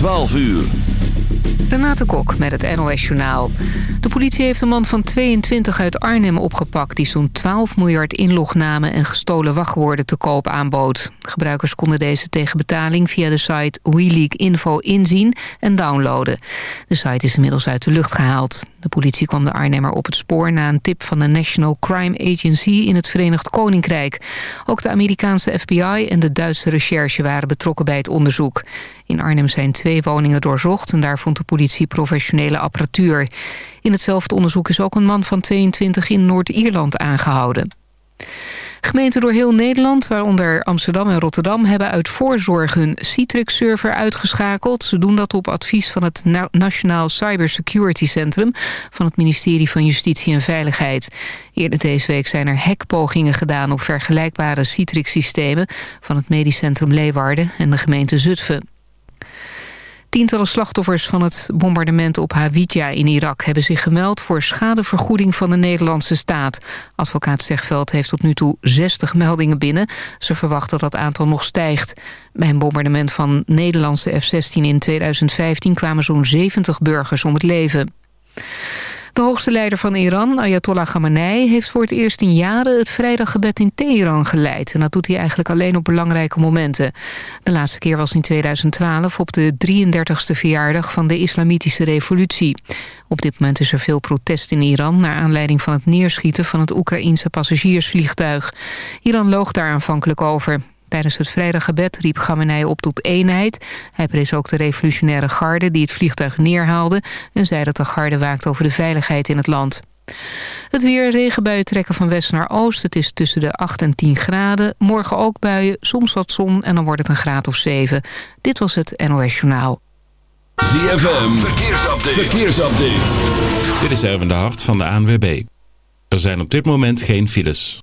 12 uur. Renate Kok met het NOS Journaal. De politie heeft een man van 22 uit Arnhem opgepakt... die zo'n 12 miljard inlognamen en gestolen wachtwoorden te koop aanbood. Gebruikers konden deze tegen betaling via de site WeLeak Info inzien en downloaden. De site is inmiddels uit de lucht gehaald. De politie kwam de Arnhemmer op het spoor na een tip van de National Crime Agency in het Verenigd Koninkrijk. Ook de Amerikaanse FBI en de Duitse recherche waren betrokken bij het onderzoek. In Arnhem zijn twee woningen doorzocht en daar vond de politie professionele apparatuur. In hetzelfde onderzoek is ook een man van 22 in Noord-Ierland aangehouden. Gemeenten door heel Nederland, waaronder Amsterdam en Rotterdam... hebben uit voorzorg hun Citrix-server uitgeschakeld. Ze doen dat op advies van het Nationaal Cybersecurity Centrum... van het ministerie van Justitie en Veiligheid. Eerder deze week zijn er hackpogingen gedaan... op vergelijkbare Citrix-systemen van het Medisch Centrum Leeuwarden en de gemeente Zutphen. Tientallen slachtoffers van het bombardement op Hawija in Irak... hebben zich gemeld voor schadevergoeding van de Nederlandse staat. Advocaat Zegveld heeft tot nu toe 60 meldingen binnen. Ze verwacht dat dat aantal nog stijgt. Bij een bombardement van Nederlandse F-16 in 2015... kwamen zo'n 70 burgers om het leven. De hoogste leider van Iran, Ayatollah Khamenei... heeft voor het eerst in jaren het vrijdaggebed in Teheran geleid. En dat doet hij eigenlijk alleen op belangrijke momenten. De laatste keer was in 2012 op de 33ste verjaardag van de Islamitische Revolutie. Op dit moment is er veel protest in Iran... naar aanleiding van het neerschieten van het Oekraïense passagiersvliegtuig. Iran loog daar aanvankelijk over. Tijdens het vrijdaggebed riep Gamenei op tot eenheid. Hij prees ook de revolutionaire garde die het vliegtuig neerhaalde... en zei dat de garde waakt over de veiligheid in het land. Het weer, regenbuien trekken van west naar oost. Het is tussen de 8 en 10 graden. Morgen ook buien, soms wat zon en dan wordt het een graad of 7. Dit was het NOS Journaal. ZFM, verkeersupdate. verkeersupdate. Dit is even de hart van de ANWB. Er zijn op dit moment geen files.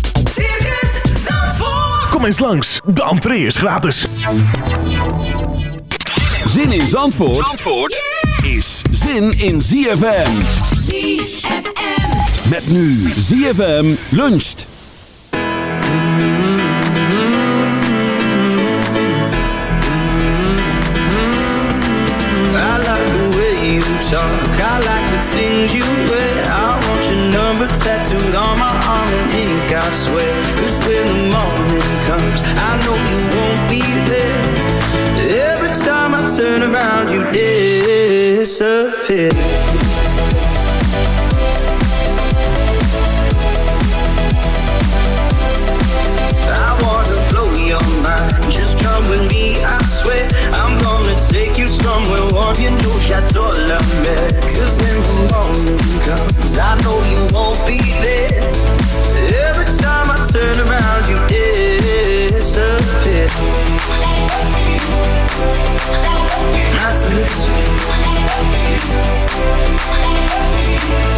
Kom eens langs, de entree is gratis. Zin in Zandvoort, Zandvoort is zin in ZFM. ZFM. Met nu ZFM luncht. I like the way you talk. I like the things you wear. I want your number tattooed on my arm in ink, I swear. disappear. I wanna blow your mind. Just come with me, I swear. I'm gonna take you somewhere warm. You know when the morning comes I know you won't be there. Every time I turn around You disappear. You. Thank you.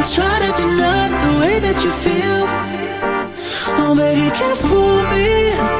I try to deny the way that you feel. Oh, baby, you can't fool me.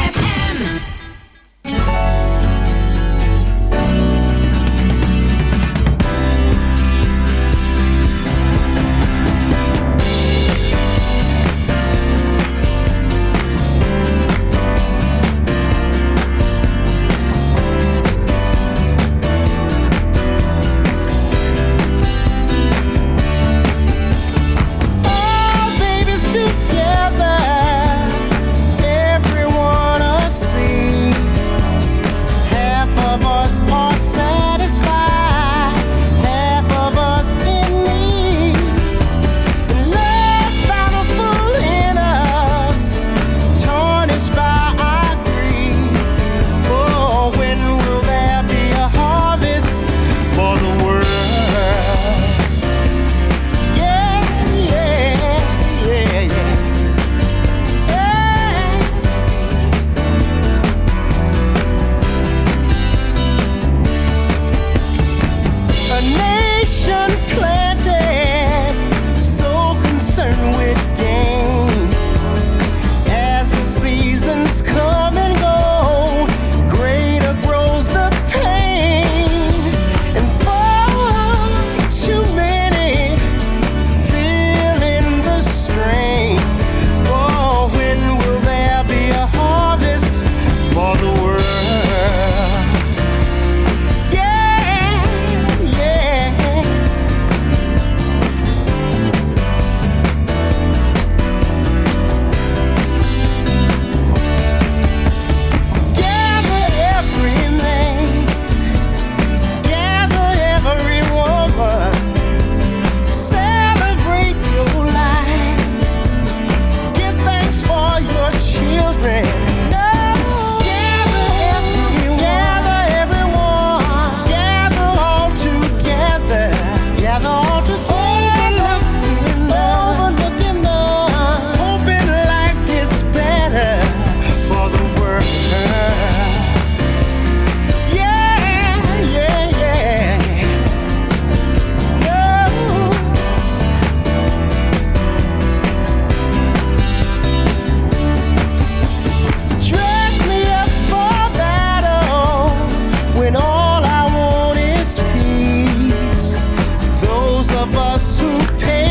of us who pay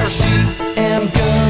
where she am going.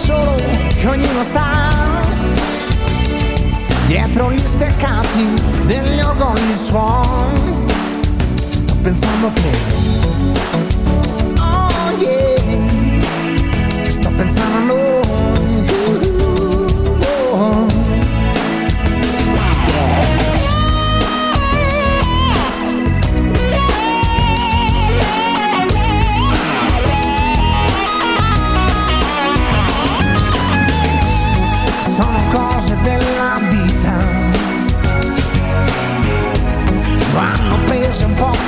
Solo che ognuno sta dietro gli steccati degli orgogli suon. Sto pensando te. Oh yeah. Sto pensando a noi. Della vita. Vanno prese un po'